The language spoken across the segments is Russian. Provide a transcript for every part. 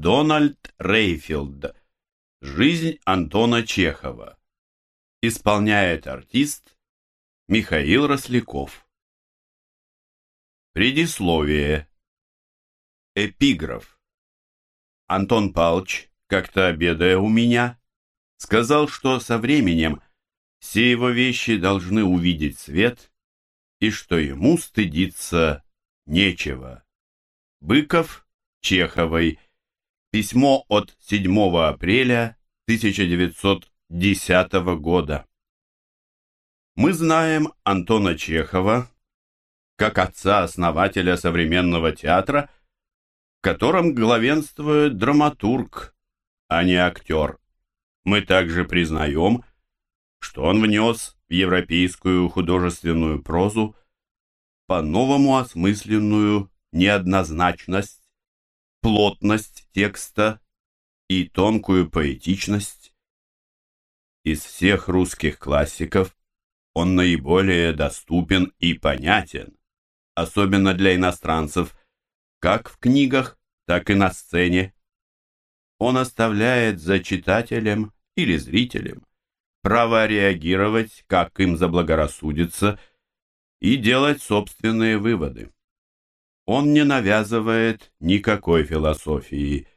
Дональд Рейфилд. Жизнь Антона Чехова. Исполняет артист Михаил Росляков. Предисловие. Эпиграф. Антон Павлович, как-то обедая у меня, сказал, что со временем все его вещи должны увидеть свет и что ему стыдиться нечего. Быков Чеховой. Письмо от 7 апреля 1910 года. Мы знаем Антона Чехова как отца-основателя современного театра, в котором главенствует драматург, а не актер. Мы также признаем, что он внес в европейскую художественную прозу по-новому осмысленную неоднозначность, плотность текста и тонкую поэтичность. Из всех русских классиков он наиболее доступен и понятен, особенно для иностранцев, как в книгах, так и на сцене. Он оставляет за читателем или зрителем право реагировать, как им заблагорассудится, и делать собственные выводы. Он не навязывает никакой философии.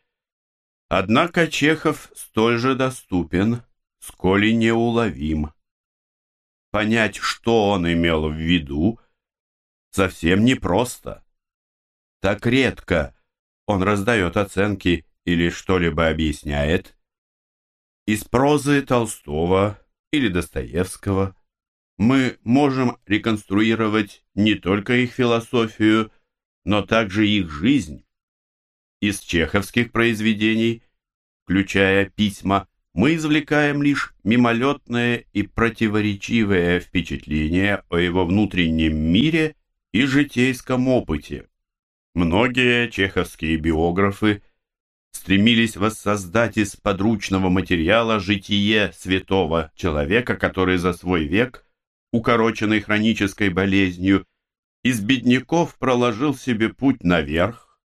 Однако Чехов столь же доступен, сколь и неуловим. Понять, что он имел в виду, совсем непросто. Так редко он раздает оценки или что-либо объясняет. Из прозы Толстого или Достоевского мы можем реконструировать не только их философию, но также их жизнь. Из чеховских произведений, включая письма, мы извлекаем лишь мимолетное и противоречивое впечатление о его внутреннем мире и житейском опыте. Многие чеховские биографы стремились воссоздать из подручного материала житие святого человека, который за свой век, укороченный хронической болезнью, из бедняков проложил себе путь наверх,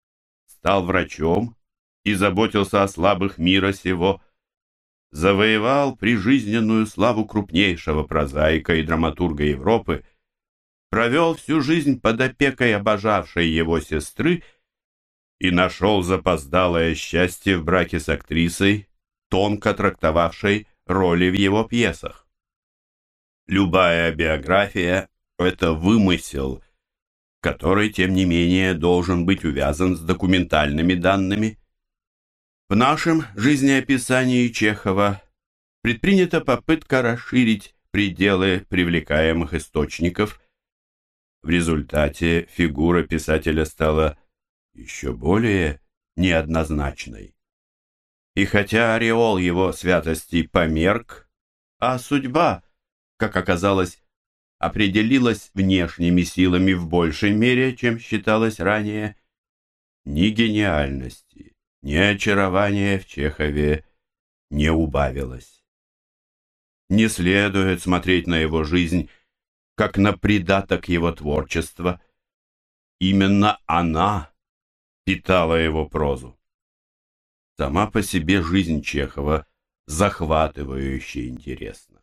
стал врачом и заботился о слабых мира сего, завоевал прижизненную славу крупнейшего прозаика и драматурга Европы, провел всю жизнь под опекой обожавшей его сестры и нашел запоздалое счастье в браке с актрисой, тонко трактовавшей роли в его пьесах. Любая биография – это вымысел, который, тем не менее, должен быть увязан с документальными данными. В нашем жизнеописании Чехова предпринята попытка расширить пределы привлекаемых источников. В результате фигура писателя стала еще более неоднозначной. И хотя ореол его святости померк, а судьба, как оказалось, определилась внешними силами в большей мере, чем считалось ранее, ни гениальности, ни очарования в Чехове не убавилось. Не следует смотреть на его жизнь как на придаток его творчества. Именно она питала его прозу. Сама по себе жизнь Чехова захватывающе интересна.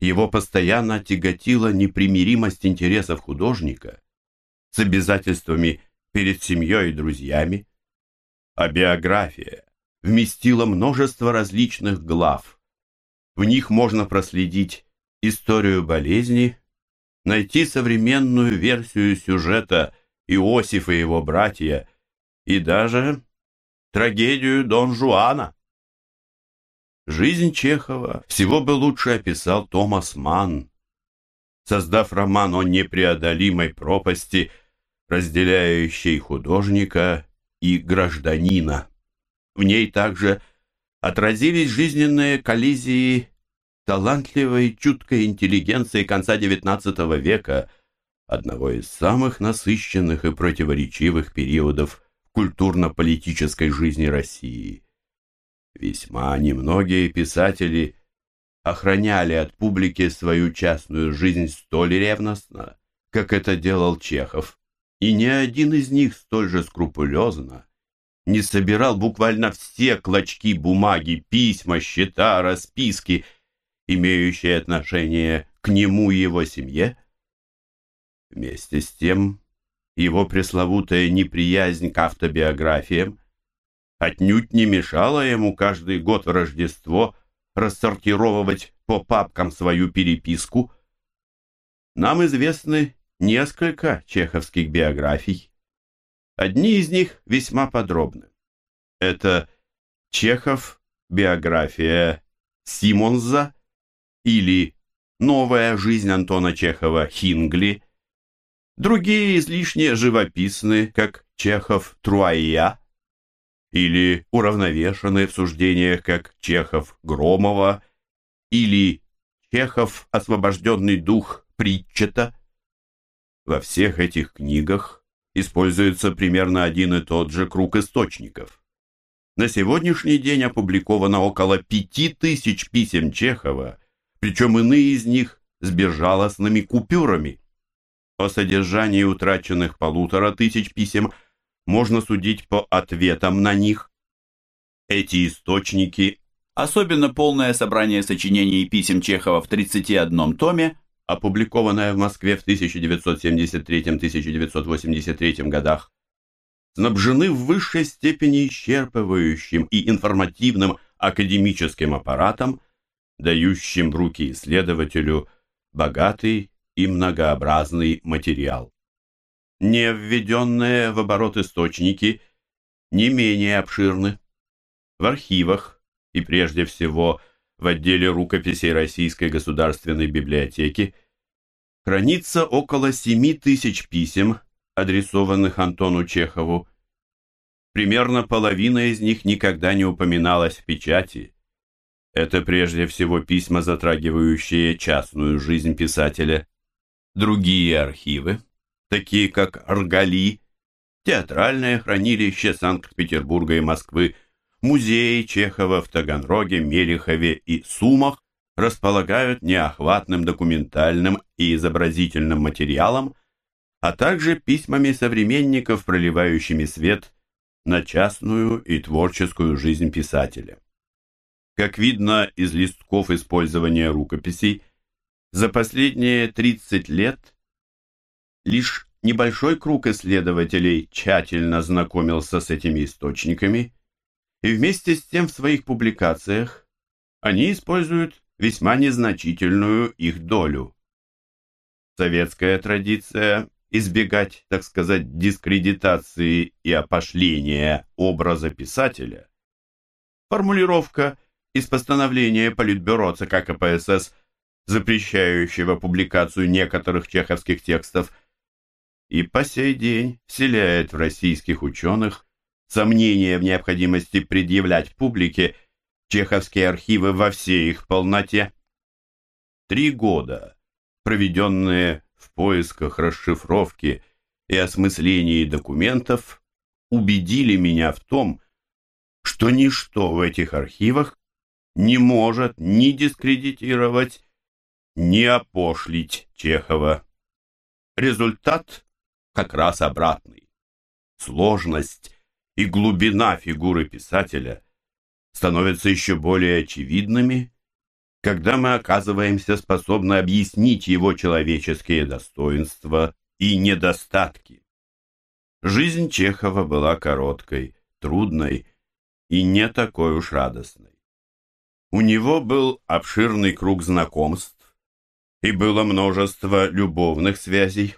Его постоянно тяготила непримиримость интересов художника с обязательствами перед семьей и друзьями, а биография вместила множество различных глав. В них можно проследить историю болезни, найти современную версию сюжета Иосиф и его братья и даже трагедию Дон Жуана. Жизнь Чехова всего бы лучше описал Томас Манн, создав роман о непреодолимой пропасти, разделяющей художника и гражданина. В ней также отразились жизненные коллизии талантливой, чуткой интеллигенции конца XIX века, одного из самых насыщенных и противоречивых периодов культурно-политической жизни России. Весьма немногие писатели охраняли от публики свою частную жизнь столь ревностно, как это делал Чехов, и ни один из них столь же скрупулезно не собирал буквально все клочки бумаги, письма, счета, расписки, имеющие отношение к нему и его семье? Вместе с тем, его пресловутая неприязнь к автобиографиям отнюдь не мешала ему каждый год в Рождество рассортировывать по папкам свою переписку. Нам известны несколько чеховских биографий. Одни из них весьма подробны. Это Чехов, биография Симонза или Новая жизнь Антона Чехова Хингли. Другие излишне живописны, как Чехов Труая, или уравновешены в суждениях, как Чехов Громова, или Чехов Освобожденный дух Притчета. Во всех этих книгах используется примерно один и тот же круг источников. На сегодняшний день опубликовано около пяти тысяч писем Чехова, причем иные из них с безжалостными купюрами. О содержании утраченных полутора тысяч писем можно судить по ответам на них. Эти источники, особенно полное собрание сочинений и писем Чехова в 31 томе, опубликованное в Москве в 1973-1983 годах, снабжены в высшей степени исчерпывающим и информативным академическим аппаратом, дающим в руки исследователю богатый и многообразный материал. Не введенные в оборот источники не менее обширны. В архивах и прежде всего в отделе рукописей Российской государственной библиотеки хранится около 7 тысяч писем, адресованных Антону Чехову. Примерно половина из них никогда не упоминалась в печати. Это прежде всего письма, затрагивающие частную жизнь писателя. Другие архивы, такие как Аргали, театральное хранилище Санкт-Петербурга и Москвы, музеи Чехова в Таганроге, Мелихове и Сумах, располагают неохватным документальным и изобразительным материалом, а также письмами современников, проливающими свет на частную и творческую жизнь писателя. Как видно из листков использования рукописей, за последние 30 лет лишь небольшой круг исследователей тщательно знакомился с этими источниками, и вместе с тем в своих публикациях они используют весьма незначительную их долю. Советская традиция избегать, так сказать, дискредитации и опошления образа писателя. Формулировка из постановления Политбюро ЦК КПСС, запрещающего публикацию некоторых чеховских текстов, и по сей день вселяет в российских ученых сомнения в необходимости предъявлять публике чеховские архивы во всей их полноте. Три года, проведенные в поисках расшифровки и осмыслении документов, убедили меня в том, что ничто в этих архивах не может ни дискредитировать, ни опошлить Чехова. Результат как раз обратный. Сложность и глубина фигуры писателя становятся еще более очевидными, когда мы оказываемся способны объяснить его человеческие достоинства и недостатки. Жизнь Чехова была короткой, трудной и не такой уж радостной. У него был обширный круг знакомств, и было множество любовных связей,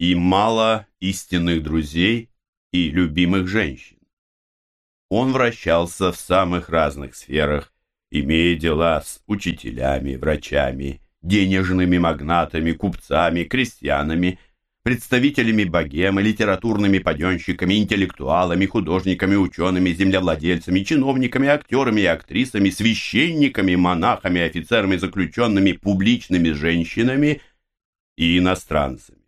и мало истинных друзей и любимых женщин. Он вращался в самых разных сферах, имея дела с учителями, врачами, денежными магнатами, купцами, крестьянами, представителями богемы, литературными паденщиками, интеллектуалами, художниками, учеными, землевладельцами, чиновниками, актерами и актрисами, священниками, монахами, офицерами, заключенными, публичными женщинами и иностранцами.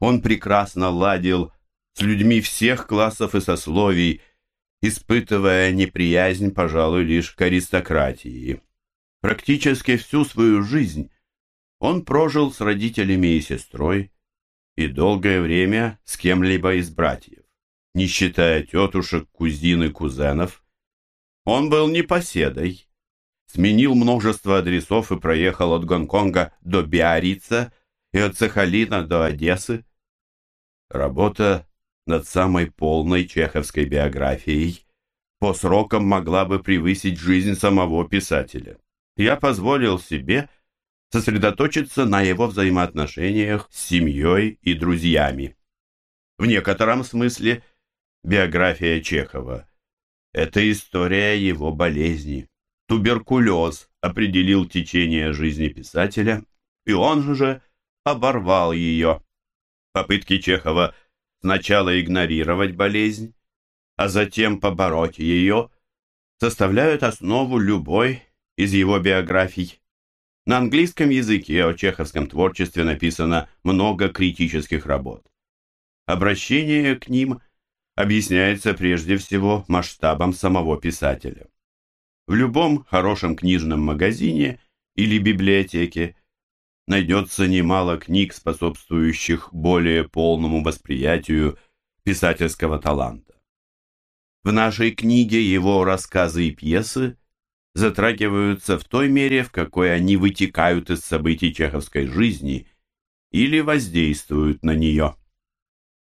Он прекрасно ладил с людьми всех классов и сословий, испытывая неприязнь, пожалуй, лишь к аристократии. Практически всю свою жизнь он прожил с родителями и сестрой и долгое время с кем-либо из братьев. не считая тетушек, кузин и кузенов. Он был непоседой, сменил множество адресов и проехал от Гонконга до Биаррица и от Сахалина до Одессы. Работа над самой полной чеховской биографией по срокам могла бы превысить жизнь самого писателя. Я позволил себе сосредоточиться на его взаимоотношениях с семьей и друзьями. В некотором смысле биография Чехова – это история его болезни. Туберкулез определил течение жизни писателя, и он же оборвал ее. Попытки Чехова сначала игнорировать болезнь, а затем побороть ее, составляют основу любой из его биографий. На английском языке о чеховском творчестве написано много критических работ. Обращение к ним объясняется прежде всего масштабом самого писателя. В любом хорошем книжном магазине или библиотеке найдется немало книг, способствующих более полному восприятию писательского таланта. В нашей книге его рассказы и пьесы затрагиваются в той мере, в какой они вытекают из событий чеховской жизни или воздействуют на нее.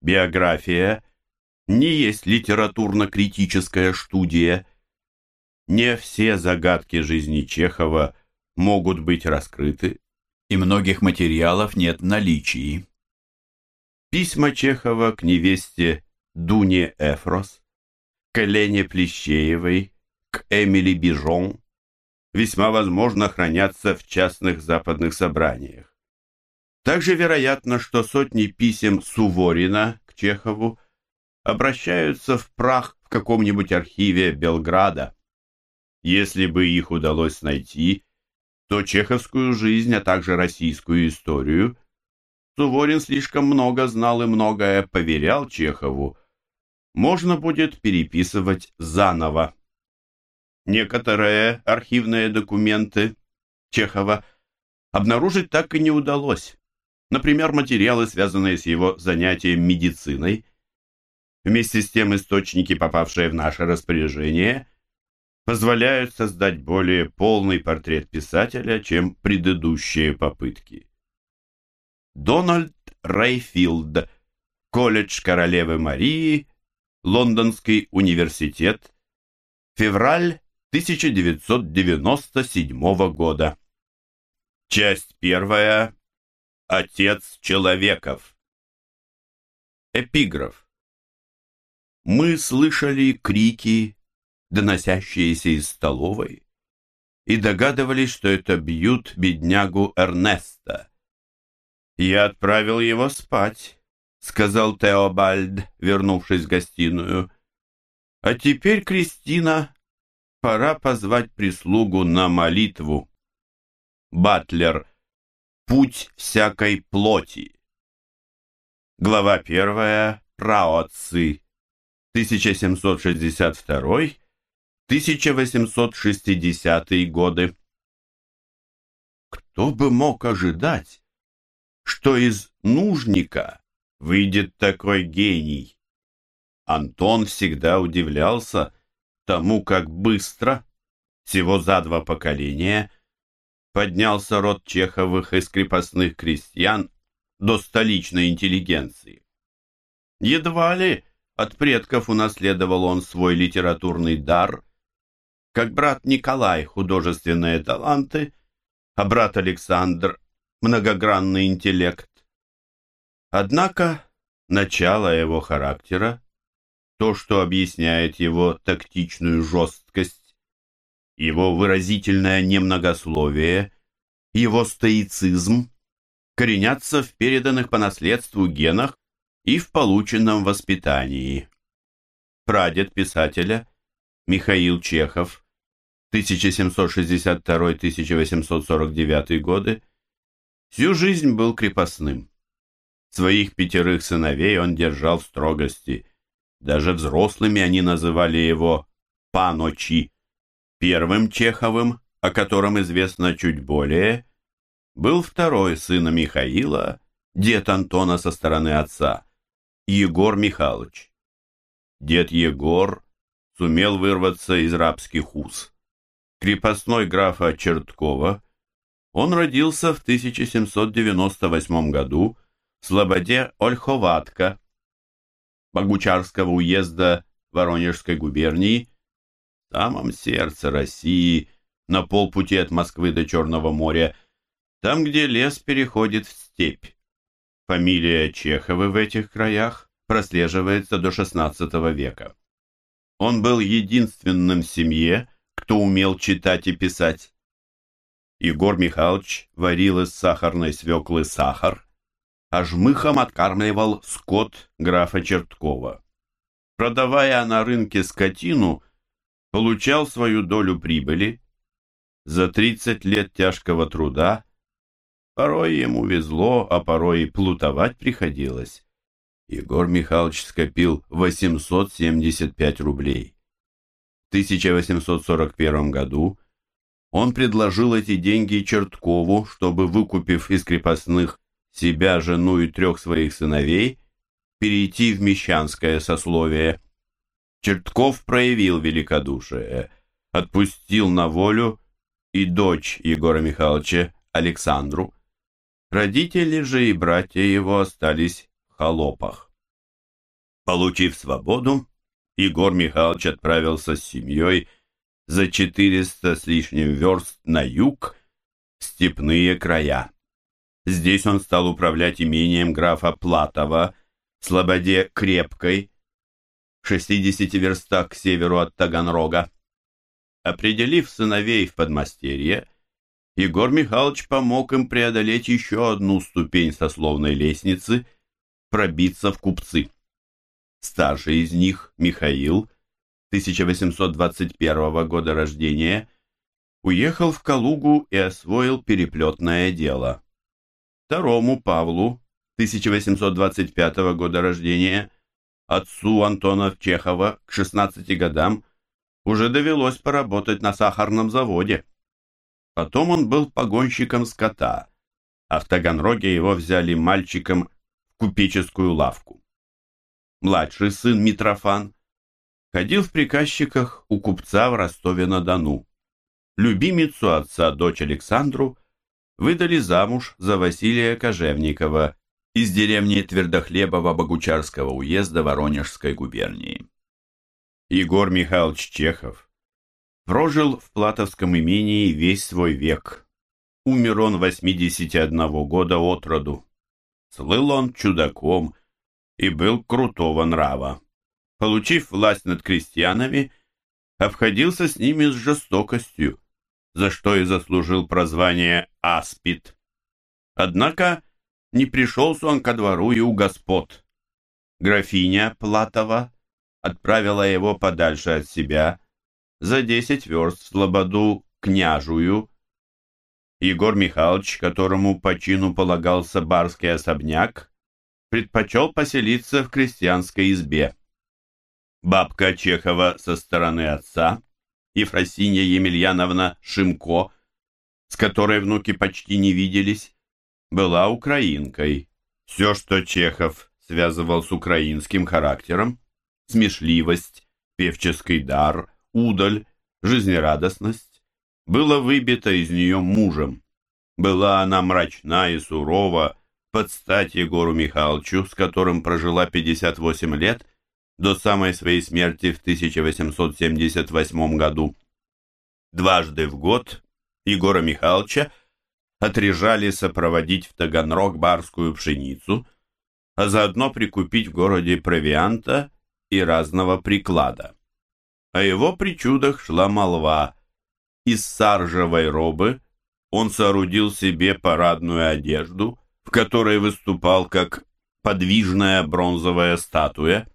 Биография не есть литературно-критическая студия. Не все загадки жизни Чехова могут быть раскрыты, и многих материалов нет в наличии. Письма Чехова к невесте Дуне Эфрос, к Елене Плещеевой, к Эмили Бижон весьма возможно хранятся в частных западных собраниях. Также вероятно, что сотни писем Суворина к Чехову обращаются в прах в каком-нибудь архиве Белграда. Если бы их удалось найти, то чеховскую жизнь, а также российскую историю Суворин слишком много знал и многое поверял Чехову, можно будет переписывать заново. Некоторые архивные документы Чехова обнаружить так и не удалось. Например, материалы, связанные с его занятием медициной. Вместе с тем источники, попавшие в наше распоряжение, позволяют создать более полный портрет писателя, чем предыдущие попытки. Дональд Рейфилд, колледж Королевы Марии, Лондонский университет, февраль 1997 года. Часть первая. Отец человеков. Эпиграф. Мы слышали крики, доносящиеся из столовой, и догадывались, что это бьют беднягу Эрнеста. Я отправил его спать, сказал Теобальд, вернувшись в гостиную. А теперь, Кристина, Пора позвать прислугу на молитву. Батлер. Путь всякой плоти. Глава первая. Праотцы. 1762-1860 годы. Кто бы мог ожидать, что из нужника выйдет такой гений? Антон всегда удивлялся, тому, как быстро, всего за два поколения, поднялся род Чеховых из крепостных крестьян до столичной интеллигенции. Едва ли от предков унаследовал он свой литературный дар, как брат Николай художественные таланты, а брат Александр многогранный интеллект. Однако начало его характера то, что объясняет его тактичную жесткость, его выразительное немногословие, его стоицизм, коренятся в переданных по наследству генах и в полученном воспитании. Прадед писателя Михаил Чехов 1762-1849 годы всю жизнь был крепостным. Своих пятерых сыновей он держал в строгости – даже взрослыми они называли его Паночи. Первым Чеховым, о котором известно чуть более, был второй сын Михаила, дед Антона со стороны отца, Егор Михайлович. дед Егор сумел вырваться из рабских уз. Крепостной графа Черткова, он родился в 1798 году в слободе Ольховатка Богучарского уезда Воронежской губернии, в самом сердце России, на полпути от Москвы до Черного моря, там, где лес переходит в степь. Фамилия Чеховы в этих краях прослеживается до XVI века. Он был единственным в семье, кто умел читать и писать. Егор Михайлович варил из сахарной свеклы сахар, а жмыхом откармливал скот графа Черткова. Продавая на рынке скотину, получал свою долю прибыли. За 30 лет тяжкого труда порой ему везло, а порой и плутовать приходилось. Егор Михайлович скопил 875 рублей. В 1841 году он предложил эти деньги Черткову, чтобы, выкупив из крепостных себя, жену и трех своих сыновей, перейти в мещанское сословие. Чертков проявил великодушие, отпустил на волю и дочь Егора Михайловича Александру. Родители же и братья его остались в холопах. Получив свободу, Егор Михайлович отправился с семьей за 400 с лишним верст на юг, в степные края. Здесь он стал управлять имением графа Платова, в Слободе Крепкой, 60 верстах к северу от Таганрога. Определив сыновей в подмастерье, Егор Михайлович помог им преодолеть еще одну ступень сословной лестницы, пробиться в купцы. Старший из них, Михаил, 1821 года рождения, уехал в Калугу и освоил переплетное дело. Второму Павлу, 1825 года рождения, отцу Антона Чехова к 16 годам уже довелось поработать на сахарном заводе. Потом он был погонщиком скота, а в Таганроге его взяли мальчиком в купеческую лавку. Младший сын Митрофан ходил в приказчиках у купца в Ростове-на-Дону. Любимицу отца, дочь Александру, выдали замуж за Василия Кожевникова из деревни Твердохлебова Богучарского уезда Воронежской губернии. Егор Михайлович Чехов прожил в Платовском имении весь свой век. Умер он 81 года от роду. Слыл он чудаком и был крутого нрава получив власть над крестьянами, обходился с ними с жестокостью, за что и заслужил прозвание Аспид. Однако не пришелся он ко двору и у господ. Графиня Платова отправила его подальше от себя за десять верст в слободу княжую. Егор Михайлович, которому по чину полагался барский особняк, предпочел поселиться в крестьянской избе. Бабка Чехова со стороны отца, Ефросинья Емельяновна Шимко, с которой внуки почти не виделись, была украинкой. Все, что Чехов связывал с украинским характером, смешливость, певческий дар, удаль, жизнерадостность, было выбито из нее мужем. Была она мрачна и сурова, под стать Егору Михайловичу, с которым прожила 58 лет до самой своей смерти в 1878 году. Дважды в год Егора Михайловича отрежали сопроводить в Таганрог барскую пшеницу, а заодно прикупить в городе провианта и разного приклада. О его причудах шла молва. Из саржевой робы он соорудил себе парадную одежду, в которой выступал как подвижная бронзовая статуя.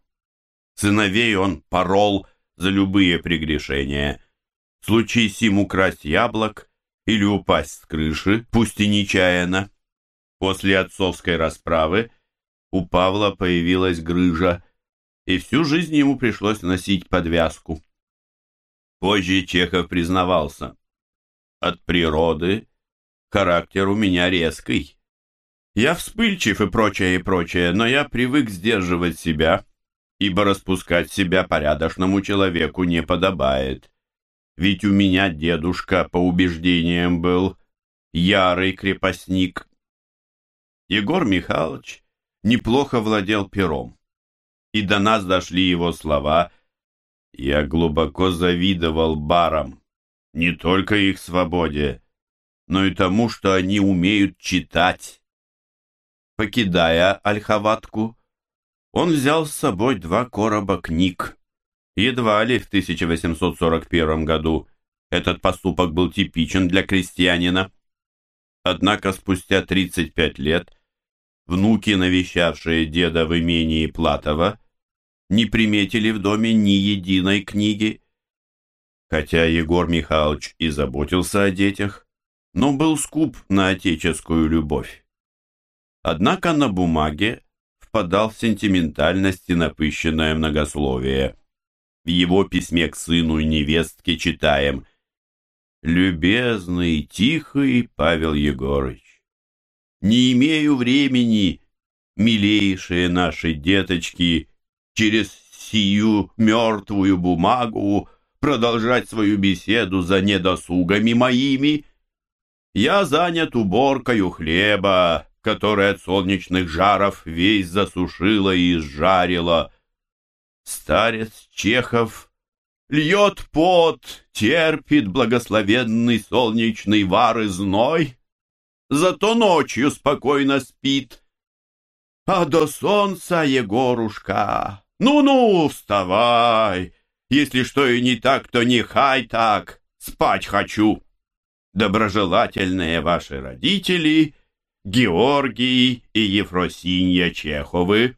Сыновей он порол за любые прегрешения. Случись им украсть яблок или упасть с крыши, пусть и нечаянно. После отцовской расправы у Павла появилась грыжа, и всю жизнь ему пришлось носить подвязку. Позже Чехов признавался. От природы характер у меня резкий. Я вспыльчив и прочее, и прочее, но я привык сдерживать себя ибо распускать себя порядочному человеку не подобает. Ведь у меня дедушка, по убеждениям, был ярый крепостник. Егор Михайлович неплохо владел пером, и до нас дошли его слова «Я глубоко завидовал барам, не только их свободе, но и тому, что они умеют читать». Покидая Ольховатку, он взял с собой два короба книг. Едва ли в 1841 году этот поступок был типичен для крестьянина. Однако спустя 35 лет внуки, навещавшие деда в имении Платова, не приметили в доме ни единой книги. Хотя Егор Михайлович и заботился о детях, но был скуп на отеческую любовь. Однако на бумаге впадал в сентиментальность и напыщенное многословие. В его письме к сыну и невестке читаем «Любезный, тихий Павел Егорыч, не имею времени, милейшие наши деточки, через сию мертвую бумагу продолжать свою беседу за недосугами моими. Я занят уборкою хлеба, которая от солнечных жаров весь засушила и изжарила. Старец Чехов льет пот, терпит благословенный солнечный вар и зной, зато ночью спокойно спит. А до солнца, Егорушка, ну-ну, вставай, если что и не так, то не хай так, спать хочу. Доброжелательные ваши родители — Георгий и Ефросинья Чеховы,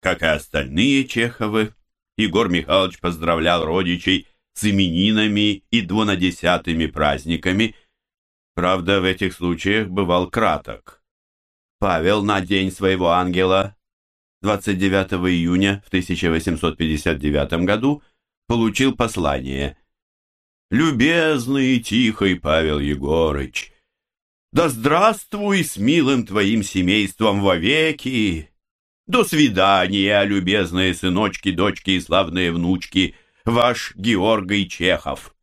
как и остальные Чеховы, Егор Михайлович поздравлял родичей с именинами и двунадесятыми праздниками. Правда, в этих случаях бывал краток. Павел на день своего ангела 29 июня в 1859 году получил послание «Любезный и тихий Павел Егорыч, да здравствуй с милым твоим семейством вовеки! До свидания, любезные сыночки, дочки и славные внучки, ваш Георгий Чехов.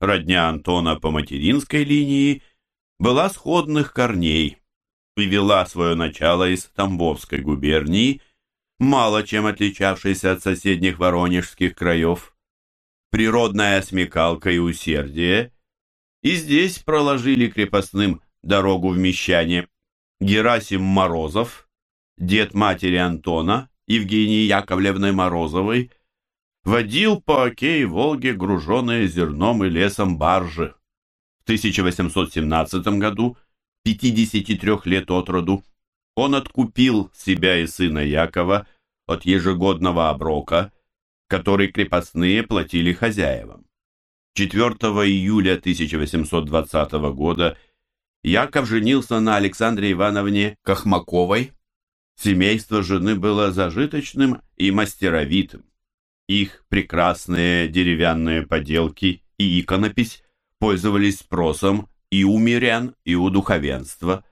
Родня Антона по материнской линии была сходных корней и вела свое начало из Тамбовской губернии, мало чем отличавшейся от соседних воронежских краев. Природная смекалка и усердие и здесь проложили крепостным дорогу в Мещане Герасим Морозов, дед матери Антона, Евгении Яковлевны Морозовой, водил по оке и Волге груженные зерном и лесом баржи. В 1817 году, 53 лет от роду, он откупил себя и сына Якова от ежегодного оброка, который крепостные платили хозяевам. 4 июля 1820 года Яков женился на Александре Ивановне Кахмаковой. Семейство жены было зажиточным и мастеровитым. Их прекрасные деревянные поделки и иконопись пользовались спросом и у мирян, и у духовенства.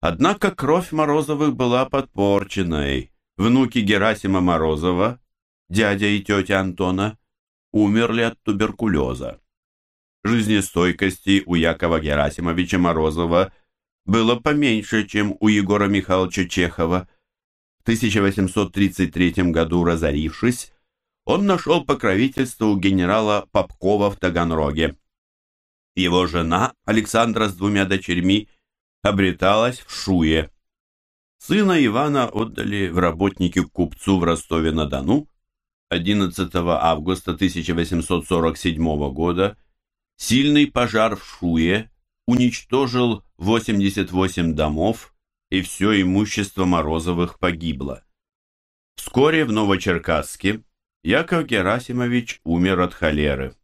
Однако кровь Морозовых была подпорченной. Внуки Герасима Морозова, дядя и тетя Антона, умерли от туберкулеза. Жизнестойкости у Якова Герасимовича Морозова было поменьше, чем у Егора Михайловича Чехова. В 1833 году разорившись, он нашел покровительство у генерала Попкова в Таганроге. Его жена Александра с двумя дочерьми обреталась в Шуе. Сына Ивана отдали в работники к купцу в Ростове-на-Дону, 11 августа 1847 года сильный пожар в Шуе уничтожил 88 домов, и все имущество Морозовых погибло. Вскоре в Новочеркасске Яков Герасимович умер от холеры.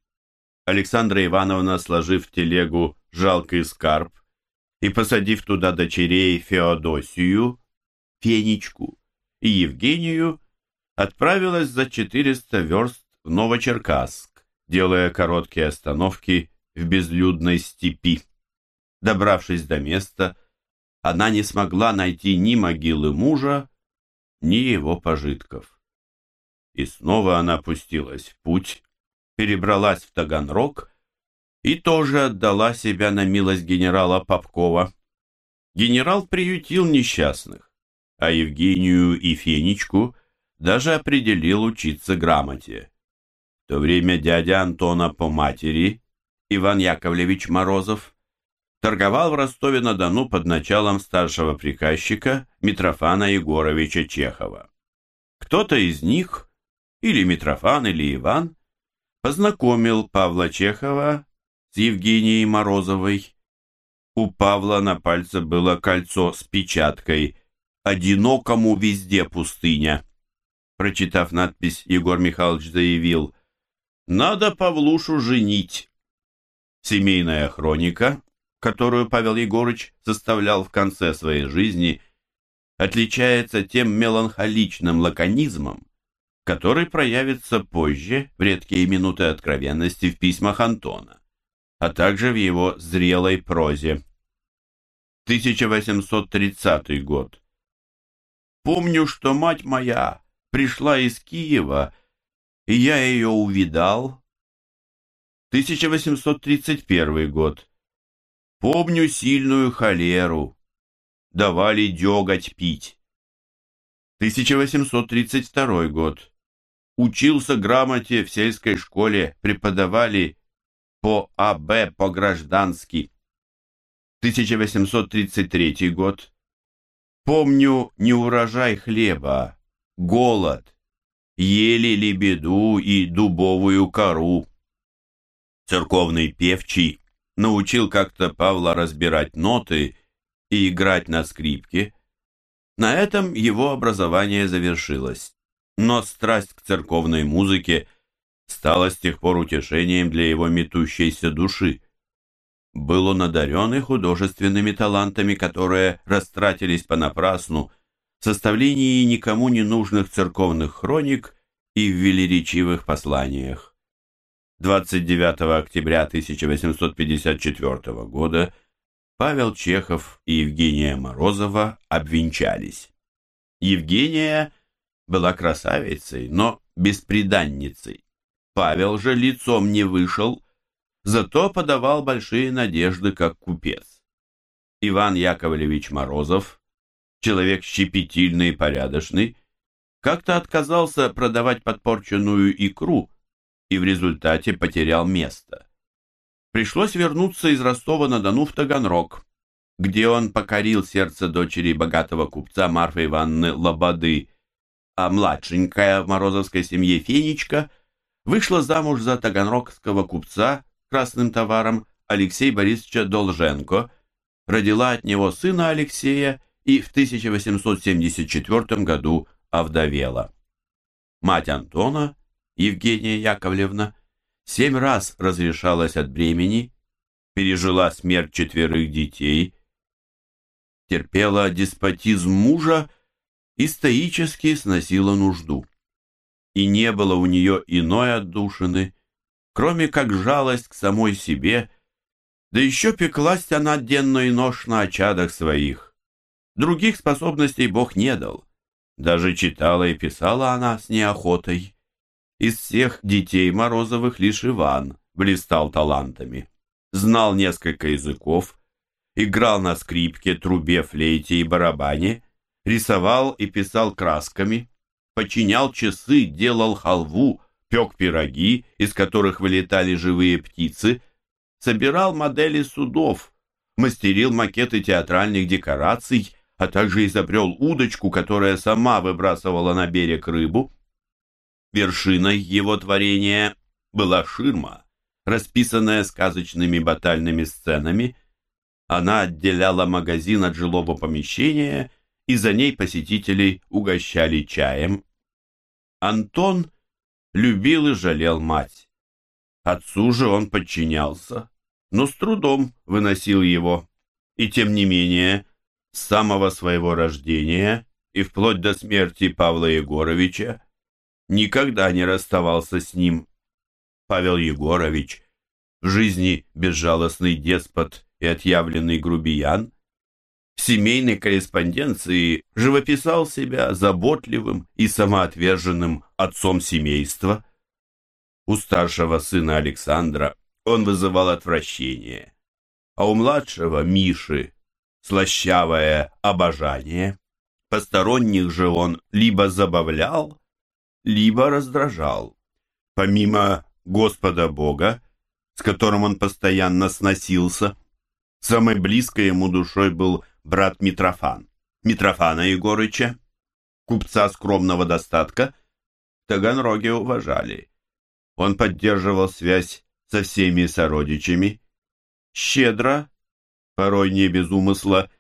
Александра Ивановна, сложив телегу жалкий скарб и посадив туда дочерей Феодосию, Фенечку и Евгению, отправилась за 400 верст в Новочеркасск, делая короткие остановки в безлюдной степи. Добравшись до места, она не смогла найти ни могилы мужа, ни его пожитков. И снова она пустилась в путь, перебралась в Таганрог и тоже отдала себя на милость генерала Попкова. Генерал приютил несчастных, а Евгению и Фенечку даже определил учиться грамоте. В то время дядя Антона по матери, Иван Яковлевич Морозов, торговал в Ростове-на-Дону под началом старшего приказчика Митрофана Егоровича Чехова. Кто-то из них, или Митрофан, или Иван, познакомил Павла Чехова с Евгенией Морозовой. У Павла на пальце было кольцо с печаткой «Одинокому везде пустыня». Прочитав надпись, Егор Михайлович заявил «Надо Павлушу женить». Семейная хроника, которую Павел Егорыч составлял в конце своей жизни, отличается тем меланхоличным лаконизмом, который проявится позже в редкие минуты откровенности в письмах Антона, а также в его зрелой прозе. 1830 год. Помню, что мать моя пришла из Киева, и я ее увидал. 1831 год. Помню сильную холеру. Давали деготь пить. 1832 год. Учился грамоте в сельской школе, преподавали по АБ по-граждански. 1833 год. Помню неурожай хлеба, голод, ели лебеду и дубовую кору. Церковный певчий научил как-то Павла разбирать ноты и играть на скрипке. На этом его образование завершилось но страсть к церковной музыке стала с тех пор утешением для его метущейся души. Был он одарен и художественными талантами, которые растратились понапрасну составлении никому не нужных церковных хроник и в велеречивых посланиях. 29 октября 1854 года Павел Чехов и Евгения Морозова обвенчались. Евгения – была красавицей, но бесприданницей. Павел же лицом не вышел, зато подавал большие надежды как купец. Иван Яковлевич Морозов, человек щепетильный и порядочный, как-то отказался продавать подпорченную икру и в результате потерял место. Пришлось вернуться из Ростова-на-Дону в Таганрог, где он покорил сердце дочери богатого купца Марфы Ивановны Лободы, а младшенькая в морозовской семье Фенечка вышла замуж за таганрогского купца красным товаром Алексея Борисовича Долженко, родила от него сына Алексея и в 1874 году овдовела. Мать Антона, Евгения Яковлевна, семь раз разрешалась от бремени, пережила смерть четверых детей, терпела деспотизм мужа и стоически сносила нужду. И не было у нее иной отдушины, кроме как жалость к самой себе, да еще пеклась она денно и ношь на очадах своих. Других способностей Бог не дал. Даже читала и писала она с неохотой. Из всех детей Морозовых лишь Иван блистал талантами. Знал несколько языков, играл на скрипке, трубе, флейте и барабане, рисовал и писал красками, починял часы, делал халву, пек пироги, из которых вылетали живые птицы, собирал модели судов, мастерил макеты театральных декораций, а также изобрел удочку, которая сама выбрасывала на берег рыбу. Вершиной его творения была ширма, расписанная сказочными батальными сценами. Она отделяла магазин от жилого помещения и за ней посетителей угощали чаем. Антон любил и жалел мать. Отцу же он подчинялся, но с трудом выносил его. И тем не менее, с самого своего рождения и вплоть до смерти Павла Егоровича никогда не расставался с ним. Павел Егорович, в жизни безжалостный деспот и отъявленный грубиян, В семейной корреспонденции живописал себя заботливым и самоотверженным отцом семейства. У старшего сына Александра он вызывал отвращение, а у младшего Миши слащавое обожание. Посторонних же он либо забавлял, либо раздражал. Помимо Господа Бога, с которым он постоянно сносился, самой близкой ему душой был брат Митрофан. Митрофана Егорыча, купца скромного достатка, в Таганроге уважали. Он поддерживал связь со всеми сородичами, щедро, порой не без умысла,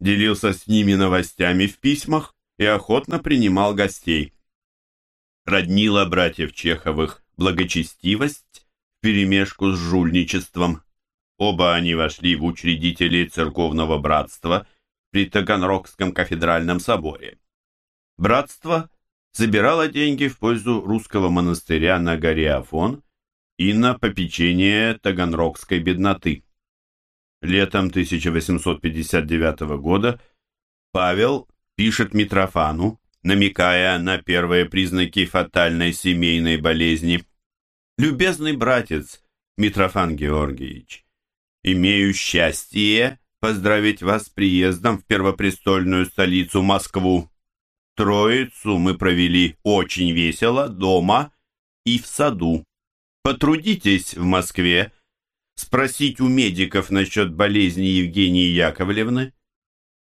делился с ними новостями в письмах и охотно принимал гостей. Роднила братьев Чеховых благочестивость вперемешку с жульничеством. Оба они вошли в учредители церковного братства при Таганрогском кафедральном соборе. Братство собирало деньги в пользу русского монастыря на горе Афон и на попечение таганрогской бедноты. Летом 1859 года Павел пишет Митрофану, намекая на первые признаки фатальной семейной болезни. «Любезный братец Митрофан Георгиевич, имею счастье поздравить вас с приездом в первопрестольную столицу Москву. Троицу мы провели очень весело дома и в саду. Потрудитесь в Москве спросить у медиков насчет болезни Евгении Яковлевны?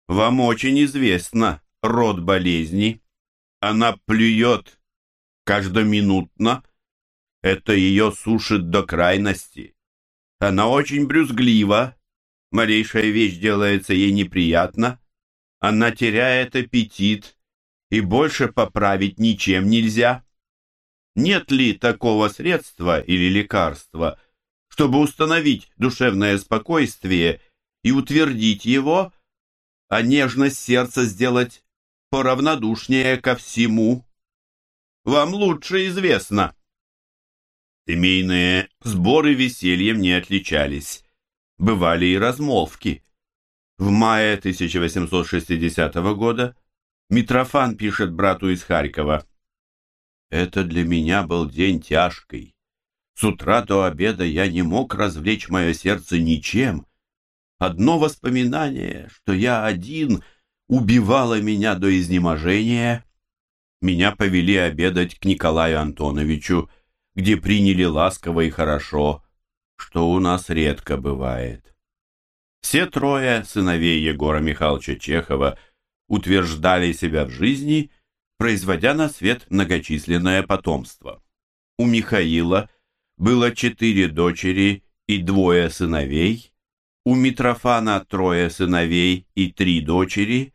Вам очень известно род болезни. Она плюет каждоминутно. Это ее сушит до крайности. Она очень брюзглива. Малейшая вещь делается ей неприятно. Она теряет аппетит, и больше поправить ничем нельзя. Нет ли такого средства или лекарства, чтобы установить душевное спокойствие и утвердить его, а нежность сердца сделать поравнодушнее ко всему. Вам лучше известно. Семейные сборы весельем не отличались. Бывали и размолвки. В мае 1860 года Митрофан пишет брату из Харькова. «Это для меня был день тяжкий. С утра до обеда я не мог развлечь мое сердце ничем. Одно воспоминание, что я один, убивало меня до изнеможения. Меня повели обедать к Николаю Антоновичу, где приняли ласково и хорошо, что у нас редко бывает. Все трое сыновей Егора Михайловича Чехова утверждали себя в жизни, производя на свет многочисленное потомство. У Михаила – было четыре дочери и двое сыновей, у Митрофана трое сыновей и три дочери,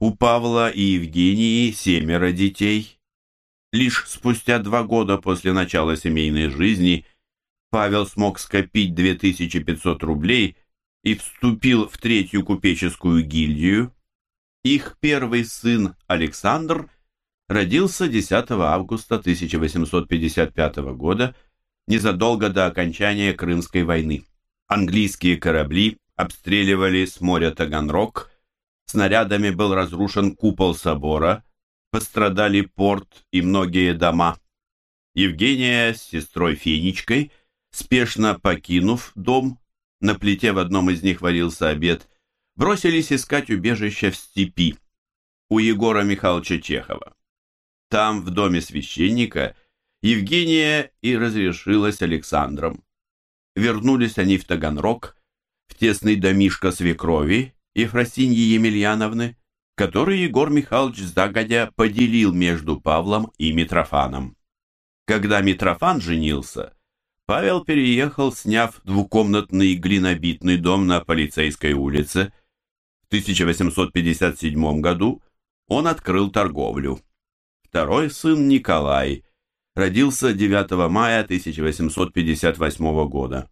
у Павла и Евгении семеро детей. Лишь спустя два года после начала семейной жизни Павел смог скопить 2500 рублей и вступил в третью купеческую гильдию. Их первый сын Александр родился 10 августа 1855 года незадолго до окончания Крымской войны. Английские корабли обстреливали с моря Таганрог, снарядами был разрушен купол собора, пострадали порт и многие дома. Евгения с сестрой Фенечкой, спешно покинув дом, на плите в одном из них варился обед, бросились искать убежище в степи у Егора Михайловича Чехова. Там, в доме священника, Евгения и разрешилась Александром. Вернулись они в Таганрог, в тесный домишко свекрови Ефросиньи Емельяновны, который Егор Михайлович загодя поделил между Павлом и Митрофаном. Когда Митрофан женился, Павел переехал, сняв двухкомнатный глинобитный дом на Полицейской улице. В 1857 году он открыл торговлю. Второй сын Николай родился 9 мая 1858 года.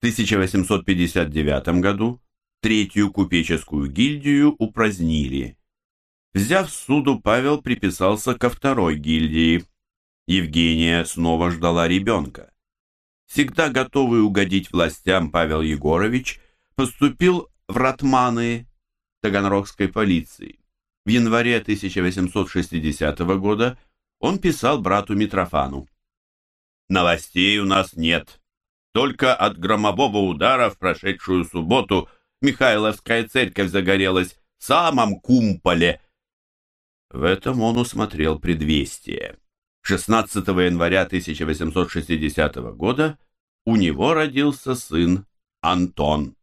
В 1859 году третью купеческую гильдию упразднили. Взяв суду, Павел приписался ко второй гильдии. Евгения снова ждала ребенка. Всегда готовый угодить властям Павел Егорович поступил в Ратманы. таганрогской полиции. В январе 1860 года он писал брату Митрофану. «Новостей у нас нет. Только от громового удара в прошедшую субботу Михайловская церковь загорелась в самом Кумполе». В этом он усмотрел предвестие. 16 января 1860 года у него родился сын Антон.